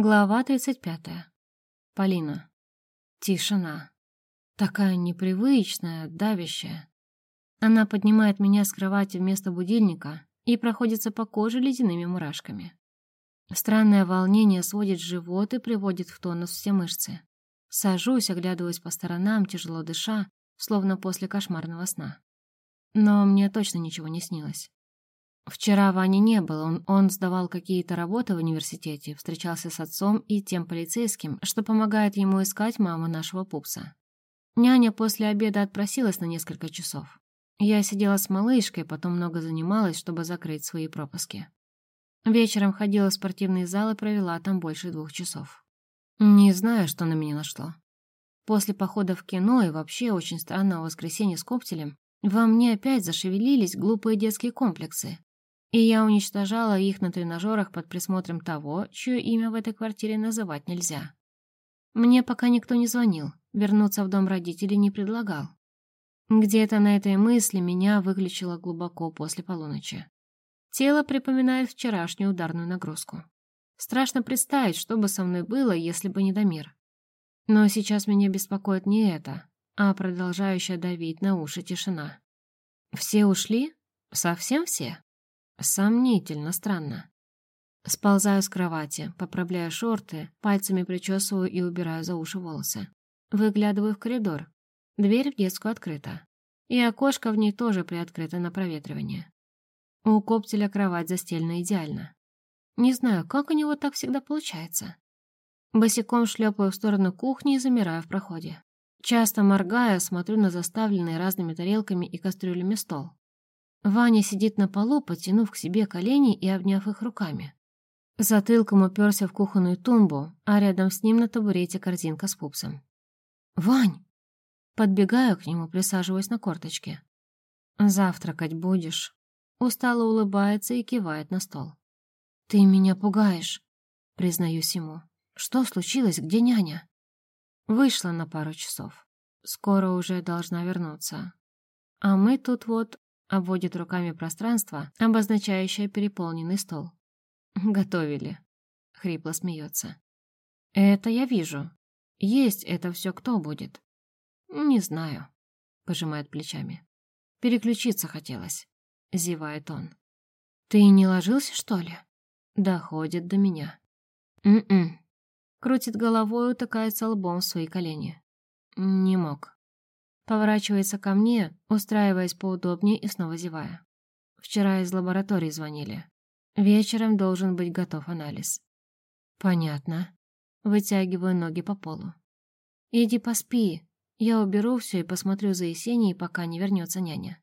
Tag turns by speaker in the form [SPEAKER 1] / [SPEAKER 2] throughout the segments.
[SPEAKER 1] Глава 35. Полина. Тишина. Такая непривычная, давящая. Она поднимает меня с кровати вместо будильника и проходится по коже ледяными мурашками. Странное волнение сводит живот и приводит в тонус все мышцы. Сажусь, оглядываюсь по сторонам, тяжело дыша, словно после кошмарного сна. Но мне точно ничего не снилось. Вчера Вани не было, он, он сдавал какие-то работы в университете, встречался с отцом и тем полицейским, что помогает ему искать маму нашего пупса. Няня после обеда отпросилась на несколько часов. Я сидела с малышкой, потом много занималась, чтобы закрыть свои пропуски. Вечером ходила в спортивный зал и провела там больше двух часов. Не знаю, что на меня нашло. После похода в кино и вообще очень странного воскресенья с коптелем во мне опять зашевелились глупые детские комплексы, и я уничтожала их на тренажерах под присмотром того, чье имя в этой квартире называть нельзя. Мне пока никто не звонил, вернуться в дом родителей не предлагал. Где-то на этой мысли меня выключило глубоко после полуночи. Тело припоминает вчерашнюю ударную нагрузку. Страшно представить, что бы со мной было, если бы не Дамир. Но сейчас меня беспокоит не это, а продолжающая давить на уши тишина. Все ушли? Совсем все? Сомнительно, странно. Сползаю с кровати, поправляю шорты, пальцами причесываю и убираю за уши волосы. Выглядываю в коридор. Дверь в детскую открыта. И окошко в ней тоже приоткрыто на проветривание. У коптеля кровать застелена идеально. Не знаю, как у него так всегда получается. Босиком шлепаю в сторону кухни и замираю в проходе. Часто моргая, смотрю на заставленный разными тарелками и кастрюлями стол. Ваня сидит на полу, подтянув к себе колени и обняв их руками. Затылком уперся в кухонную тумбу, а рядом с ним на табурете корзинка с пупсом. «Вань!» Подбегаю к нему, присаживаясь на корточке. «Завтракать будешь?» Устало улыбается и кивает на стол. «Ты меня пугаешь», — признаюсь ему. «Что случилось? Где няня?» Вышла на пару часов. Скоро уже должна вернуться. А мы тут вот Обводит руками пространство, обозначающее переполненный стол. «Готовили», — хрипло смеется. «Это я вижу. Есть это все кто будет?» «Не знаю», — пожимает плечами. «Переключиться хотелось», — зевает он. «Ты не ложился, что ли?» Доходит до меня. «М-м». Крутит головой, утыкается лбом в свои колени. «Не мог». Поворачивается ко мне, устраиваясь поудобнее и снова зевая. Вчера из лаборатории звонили. Вечером должен быть готов анализ. Понятно. Вытягиваю ноги по полу. Иди поспи. Я уберу все и посмотрю за Есенией, пока не вернется няня.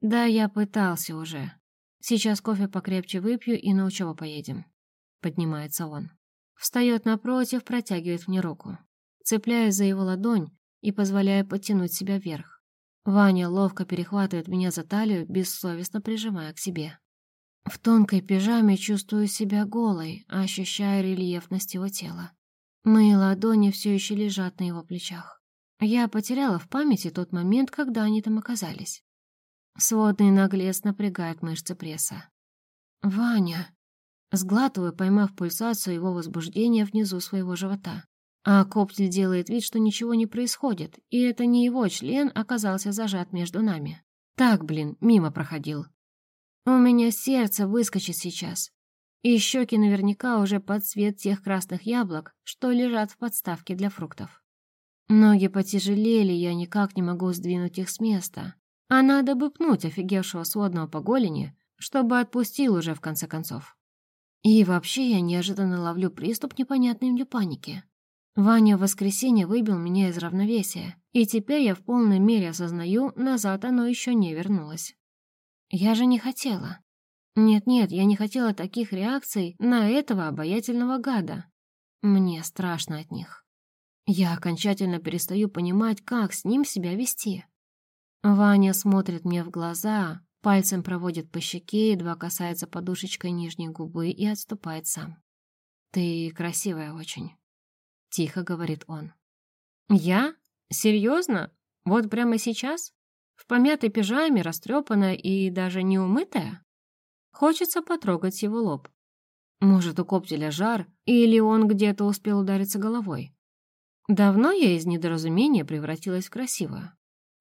[SPEAKER 1] Да, я пытался уже. Сейчас кофе покрепче выпью и на учебу поедем. Поднимается он. Встает напротив, протягивает мне руку. Цепляясь за его ладонь, и позволяя подтянуть себя вверх. Ваня ловко перехватывает меня за талию, бессовестно прижимая к себе. В тонкой пижаме чувствую себя голой, ощущая рельефность его тела. Мои ладони все еще лежат на его плечах. Я потеряла в памяти тот момент, когда они там оказались. Сводный наглец напрягает мышцы пресса. «Ваня!» Сглатываю, поймав пульсацию его возбуждения внизу своего живота. А Коптель делает вид, что ничего не происходит, и это не его член оказался зажат между нами. Так, блин, мимо проходил. У меня сердце выскочит сейчас. И щеки наверняка уже под цвет тех красных яблок, что лежат в подставке для фруктов. Ноги потяжелели, я никак не могу сдвинуть их с места. А надо бы пнуть офигевшего сводного по голени, чтобы отпустил уже в конце концов. И вообще я неожиданно ловлю приступ непонятной мне паники. Ваня в воскресенье выбил меня из равновесия, и теперь я в полной мере осознаю, назад оно еще не вернулось. Я же не хотела. Нет-нет, я не хотела таких реакций на этого обаятельного гада. Мне страшно от них. Я окончательно перестаю понимать, как с ним себя вести. Ваня смотрит мне в глаза, пальцем проводит по щеке, едва касается подушечкой нижней губы и отступает сам. «Ты красивая очень». Тихо говорит он. «Я? Серьезно? Вот прямо сейчас? В помятой пижаме, растрепанная и даже не умытая?» Хочется потрогать его лоб. Может, у коптеля жар, или он где-то успел удариться головой? Давно я из недоразумения превратилась в красивую.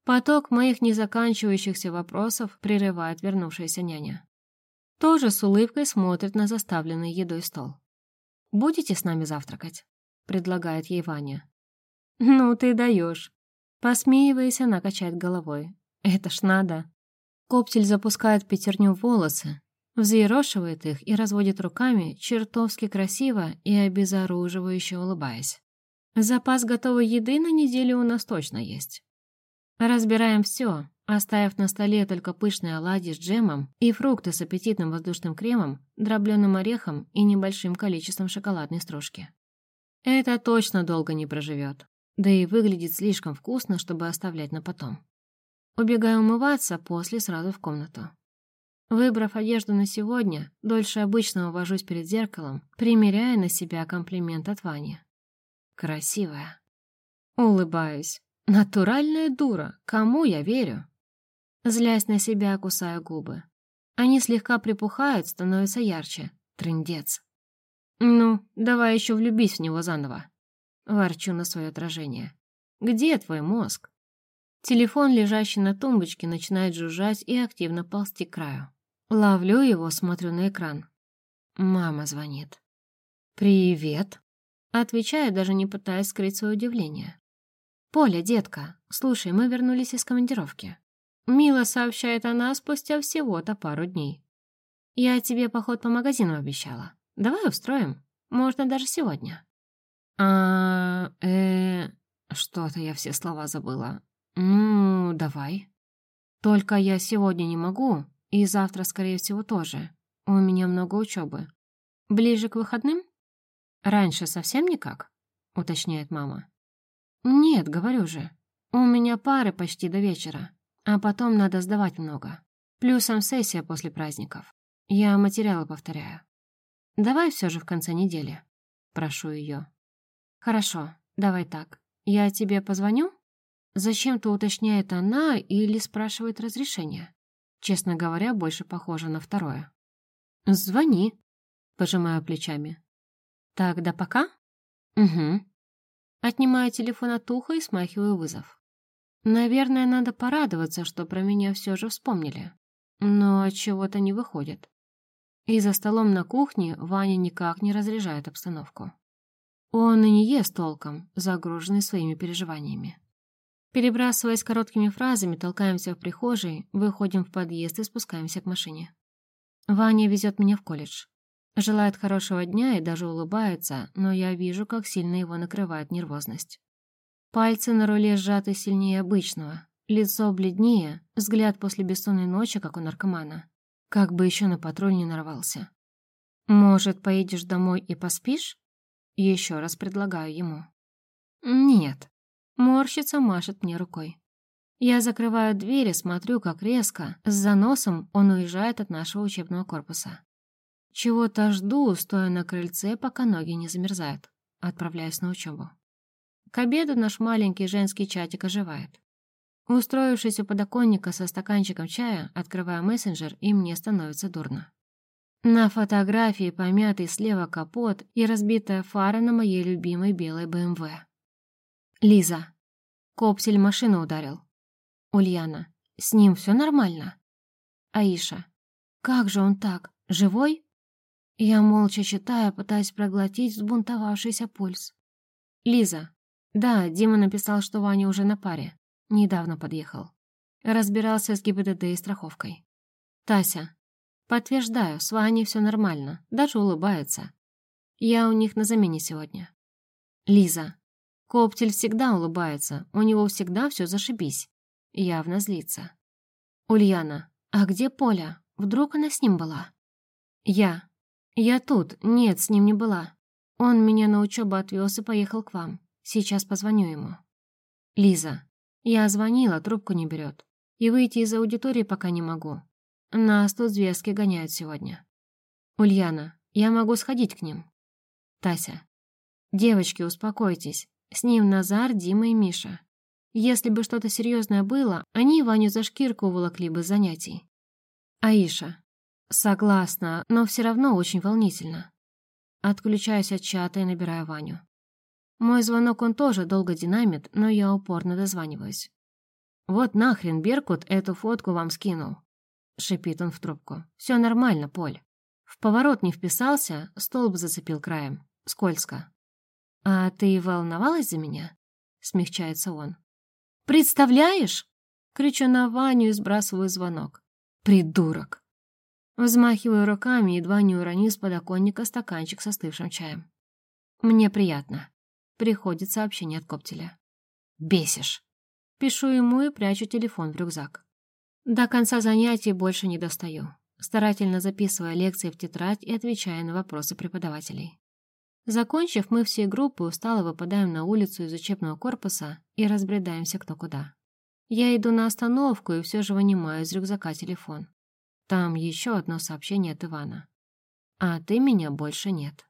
[SPEAKER 1] Поток моих незаканчивающихся вопросов прерывает вернувшаяся няня. Тоже с улыбкой смотрит на заставленный едой стол. «Будете с нами завтракать?» — предлагает ей Ваня. «Ну ты даешь!» Посмеиваясь, она качает головой. «Это ж надо!» Коптель запускает пятерню в волосы, взъерошивает их и разводит руками, чертовски красиво и обезоруживающе улыбаясь. Запас готовой еды на неделю у нас точно есть. Разбираем все, оставив на столе только пышные оладьи с джемом и фрукты с аппетитным воздушным кремом, дробленым орехом и небольшим количеством шоколадной стружки. Это точно долго не проживет, да и выглядит слишком вкусно, чтобы оставлять на потом. Убегаю умываться, после сразу в комнату. Выбрав одежду на сегодня, дольше обычного вожусь перед зеркалом, примеряя на себя комплимент от Вани. Красивая. Улыбаюсь. Натуральная дура. Кому я верю? Злясь на себя, кусаю губы. Они слегка припухают, становятся ярче. Трындец. Ну, давай еще влюбись в него заново. Ворчу на свое отражение. Где твой мозг? Телефон, лежащий на тумбочке, начинает жужжать и активно ползти к краю. Ловлю его, смотрю на экран. Мама звонит. «Привет», — отвечаю, даже не пытаясь скрыть свое удивление. «Поля, детка, слушай, мы вернулись из командировки. Мила сообщает она спустя всего-то пару дней. Я тебе поход по магазину обещала. Давай устроим. Можно даже сегодня». «А... э... Что-то я все слова забыла. Ну, давай. Только я сегодня не могу, и завтра, скорее всего, тоже. У меня много учебы. Ближе к выходным? Раньше совсем никак? Уточняет мама. Нет, говорю же. У меня пары почти до вечера. А потом надо сдавать много. Плюсом сессия после праздников. Я материалы повторяю. Давай все же в конце недели. Прошу ее. Хорошо, давай так. Я тебе позвоню? Зачем-то уточняет она или спрашивает разрешение. Честно говоря, больше похоже на второе. «Звони», — пожимаю плечами. «Так, да пока?» «Угу». Отнимаю телефон от уха и смахиваю вызов. Наверное, надо порадоваться, что про меня все же вспомнили. Но от чего-то не выходит. И за столом на кухне Ваня никак не разряжает обстановку. Он и не ест толком, загруженный своими переживаниями. Перебрасываясь короткими фразами, толкаемся в прихожей, выходим в подъезд и спускаемся к машине. Ваня везет меня в колледж. Желает хорошего дня и даже улыбается, но я вижу, как сильно его накрывает нервозность. Пальцы на руле сжаты сильнее обычного, лицо бледнее, взгляд после бессонной ночи, как у наркомана. Как бы еще на патруль не нарвался. «Может, поедешь домой и поспишь?» Еще раз предлагаю ему. «Нет», Морщится, машет мне рукой. Я закрываю дверь и смотрю, как резко, с заносом он уезжает от нашего учебного корпуса. Чего-то жду, стоя на крыльце, пока ноги не замерзают. Отправляюсь на учебу. К обеду наш маленький женский чатик оживает. Устроившись у подоконника со стаканчиком чая, открываю мессенджер, и мне становится дурно. На фотографии помятый слева капот и разбитая фара на моей любимой белой БМВ. Лиза. Копсель машину ударил. Ульяна. С ним все нормально? Аиша. Как же он так? Живой? Я молча читаю, пытаясь проглотить взбунтовавшийся пульс. Лиза. Да, Дима написал, что Ваня уже на паре. Недавно подъехал. Разбирался с ГИБДД и страховкой. Тася. Подтверждаю, с Ваней все нормально, даже улыбается. Я у них на замене сегодня. Лиза. Коптель всегда улыбается, у него всегда все зашибись. Явно злится. Ульяна, а где Поля? Вдруг она с ним была? Я. Я тут. Нет, с ним не была. Он меня на учебу отвез и поехал к вам. Сейчас позвоню ему. Лиза. Я звонила, трубку не берет. И выйти из аудитории пока не могу. Нас тут зверски гоняют сегодня. Ульяна. Я могу сходить к ним. Тася. Девочки, успокойтесь. С ним Назар, Дима и Миша. Если бы что-то серьезное было, они Ваню за шкирку уволокли бы занятий. Аиша. Согласна, но все равно очень волнительно. Отключаюсь от чата и набираю Ваню. Мой звонок он тоже долго динамит, но я упорно дозваниваюсь. «Вот нахрен Беркут эту фотку вам скинул», — шипит он в трубку. «Все нормально, Поль. В поворот не вписался, столб зацепил краем. Скользко». «А ты волновалась за меня?» — смягчается он. «Представляешь?» — кричу на Ваню и сбрасываю звонок. «Придурок!» Взмахиваю руками, едва не уронив с подоконника стаканчик с остывшим чаем. «Мне приятно». Приходит сообщение от коптеля. «Бесишь». Пишу ему и прячу телефон в рюкзак. До конца занятий больше не достаю, старательно записывая лекции в тетрадь и отвечая на вопросы преподавателей. Закончив, мы всей группой устало выпадаем на улицу из учебного корпуса и разбредаемся кто куда. Я иду на остановку и все же вынимаю из рюкзака телефон. Там еще одно сообщение от Ивана. «А ты меня больше нет».